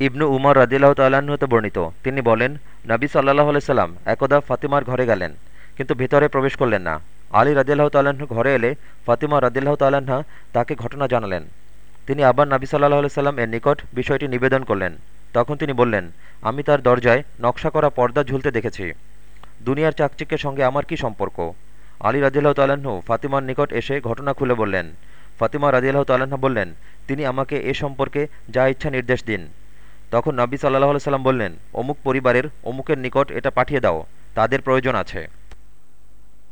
ইবনু উমর রদিল্লাহ তাল্লাহ্ন বর্ণিত। তিনি বলেন, নবী সাল্লাহ আলাইসাল্লাম একদা ফাতিমার ঘরে গেলেন, কিন্তু ভিতরে প্রবেশ করলেন না। আলী রদিল্লাহ তাল্লাহ্ন ঘরে এলে ফাতিমা রদিল্লাহ তাল্লাহা তাকে ঘটনা জানালেন। তিনি আবার নবী সাল্লাহ আলাইসাল্লাম এর নিকট বিষয়টি নিবেদন করলেন। তখন তিনি বললেন, আমি তার দরজায় নকশা করা পর্দা ঝুলতে দেখেছি। দুনিয়ার চাকচিক্যের সঙ্গে আমার কি সম্পর্ক? আলী রাজিল্লাহ তাল্লাহ্ন ফাতিমার নিকট এসে ঘটনা খুলে বললেন। ফাতিমা রাজিল্লাহ তাল্লাহ্ন বললেন, তিনি আমাকে এ সম্পর্কে যা ইচ্ছা নির্দেশ দিন। তখন নাবি সাল্লাহ সাল্লাম বললেন, অমুক পরিবারের অমুকের নিকট এটা পাঠিয়ে দাও, তাদের প্রয়োজন আছে।